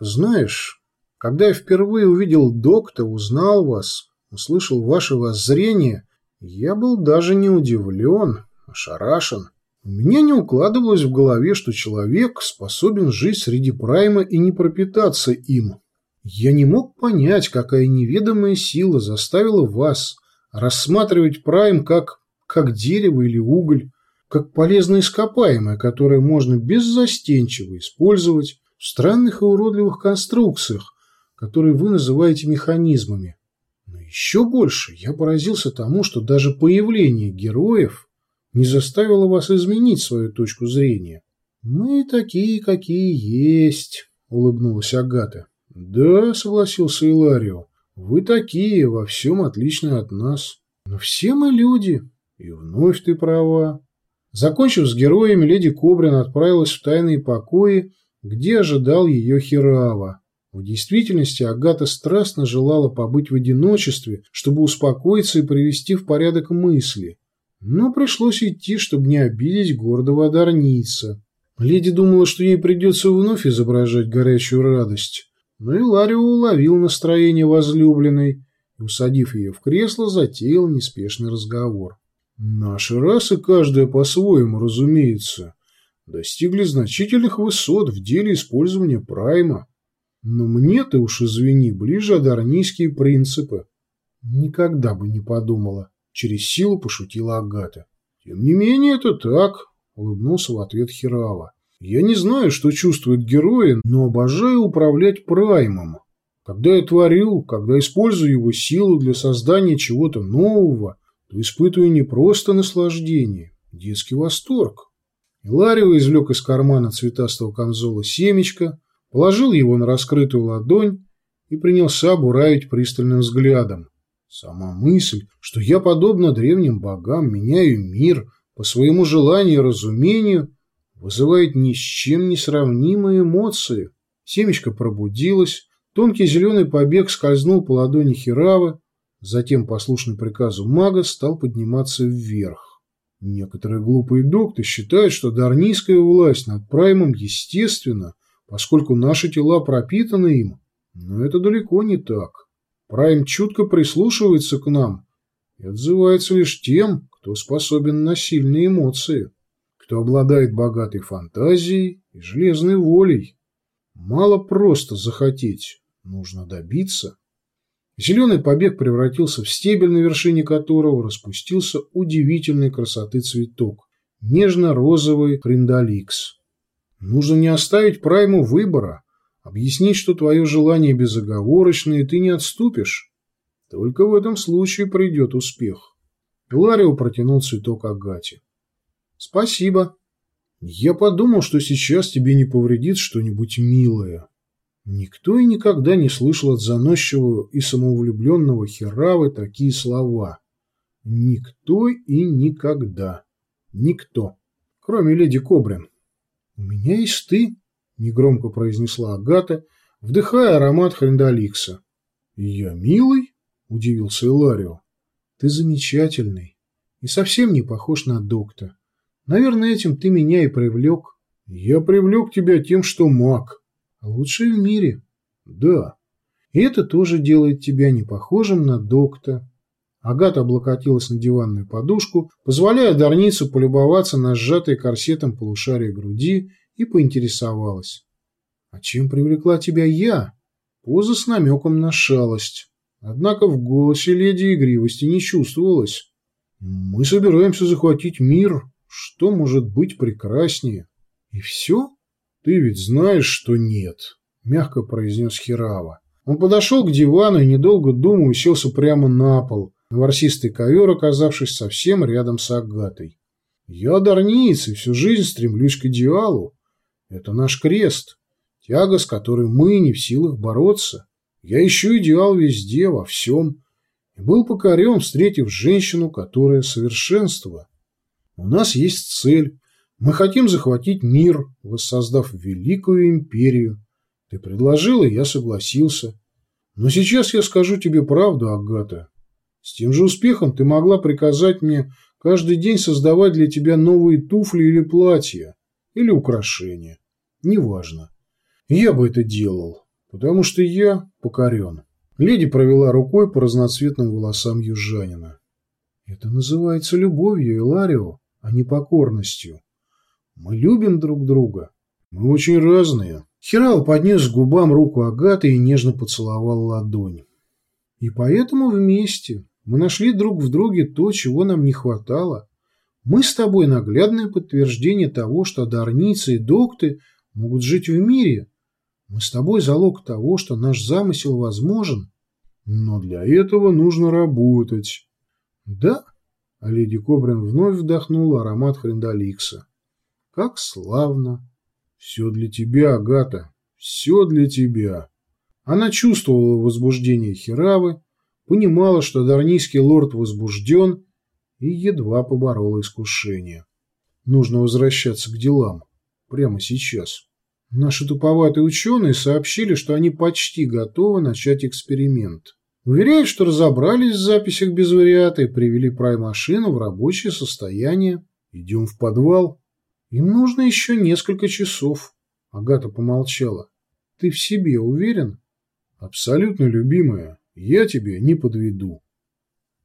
Знаешь, когда я впервые увидел доктора, узнал вас, услышал ваше воззрение, я был даже не удивлен, ошарашен. Меня не укладывалось в голове, что человек способен жить среди прайма и не пропитаться им. Я не мог понять, какая неведомая сила заставила вас рассматривать прайм как, как дерево или уголь, как полезное ископаемое, которое можно беззастенчиво использовать в странных и уродливых конструкциях, которые вы называете механизмами. Но еще больше я поразился тому, что даже появление героев не заставило вас изменить свою точку зрения. «Мы такие, какие есть», — улыбнулась Агата. «Да», — согласился Иларио, — «вы такие, во всем отличны от нас. Но все мы люди, и вновь ты права». Закончив с героями, леди Кобрин отправилась в тайные покои, где ожидал ее Хирава. В действительности Агата страстно желала побыть в одиночестве, чтобы успокоиться и привести в порядок мысли. Но пришлось идти, чтобы не обидеть гордого одарница. Леди думала, что ей придется вновь изображать горячую радость. Но и Ларио уловил настроение возлюбленной и, усадив ее в кресло, затеял неспешный разговор. Наши расы, каждая по-своему, разумеется, достигли значительных высот в деле использования прайма. Но мне ты уж извини, ближе адарнийские принципы. Никогда бы не подумала. Через силу пошутила Агата. Тем не менее, это так, улыбнулся в ответ Хирава. Я не знаю, что чувствуют герои, но обожаю управлять праймом. Когда я творю, когда использую его силу для создания чего-то нового, то испытываю не просто наслаждение, детский восторг. Иларио извлек из кармана цветастого камзола семечко, положил его на раскрытую ладонь и принялся буравить пристальным взглядом. Сама мысль, что я, подобно древним богам, меняю мир по своему желанию и разумению, вызывает ни с чем не сравнимые эмоции. Семечко пробудилось, тонкий зеленый побег скользнул по ладони Хиравы, затем, послушный приказу мага, стал подниматься вверх. Некоторые глупые докты считают, что дарнийская власть над Праймом естественна, поскольку наши тела пропитаны им, но это далеко не так. Прайм чутко прислушивается к нам и отзывается лишь тем, кто способен на сильные эмоции, кто обладает богатой фантазией и железной волей. Мало просто захотеть, нужно добиться. Зеленый побег превратился в стебель, на вершине которого распустился удивительной красоты цветок – нежно-розовый хриндаликс. Нужно не оставить прайму выбора, объяснить, что твое желание безоговорочно, и ты не отступишь. Только в этом случае придет успех. Пиларио протянул цветок Агате. Спасибо. Я подумал, что сейчас тебе не повредит что-нибудь милое. Никто и никогда не слышал от заносчивого и самоувлюбленного Херавы такие слова. Никто и никогда. Никто. Кроме леди Кобрин. У меня есть ты, негромко произнесла Агата, вдыхая аромат хрендаликса. Я милый? Удивился Иларио. Ты замечательный и совсем не похож на доктора. Наверное, этим ты меня и привлек. Я привлек тебя тем, что маг. Лучший в мире. Да. И это тоже делает тебя не похожим на доктора. Агата облокотилась на диванную подушку, позволяя Дарницу полюбоваться на сжатой корсетом полушарие груди и поинтересовалась. «А чем привлекла тебя я?» Поза с намеком на шалость. Однако в голосе леди игривости не чувствовалось. «Мы собираемся захватить мир. Что может быть прекраснее?» «И все?» «Ты ведь знаешь, что нет», — мягко произнес Хирава. Он подошел к дивану и, недолго думая, уселся прямо на пол, на ворсистый ковер, оказавшись совсем рядом с Агатой. «Я дарниец и всю жизнь стремлюсь к идеалу. Это наш крест, тяга, с которой мы не в силах бороться. Я ищу идеал везде, во всем, и был покорен, встретив женщину, которая совершенство. У нас есть цель, мы хотим захватить мир, воссоздав великую империю. Ты предложила, я согласился. Но сейчас я скажу тебе правду, Агата. С тем же успехом ты могла приказать мне каждый день создавать для тебя новые туфли или платья, или украшения. Неважно. Я бы это делал. Потому что я покорен. Леди провела рукой по разноцветным волосам южанина. Это называется любовью, Иларио, а не покорностью. Мы любим друг друга. Мы очень разные. Хирал поднес к губам руку Агаты и нежно поцеловал ладонь. И поэтому вместе мы нашли друг в друге то, чего нам не хватало. Мы с тобой наглядное подтверждение того, что дарницы и докты могут жить в мире. Мы с тобой залог того, что наш замысел возможен. Но для этого нужно работать. Да, а леди Кобрин вновь вдохнула аромат хрендаликса. Как славно! Все для тебя, Агата, все для тебя. Она чувствовала возбуждение Хиравы, понимала, что дарнийский лорд возбужден, и едва поборола искушение. Нужно возвращаться к делам. Прямо сейчас. Наши туповатые ученые сообщили, что они почти готовы начать эксперимент. Уверяют, что разобрались в записях без вариата и привели прай-машину в рабочее состояние. Идем в подвал. Им нужно еще несколько часов. Агата помолчала. Ты в себе уверен? Абсолютно, любимая. Я тебе не подведу.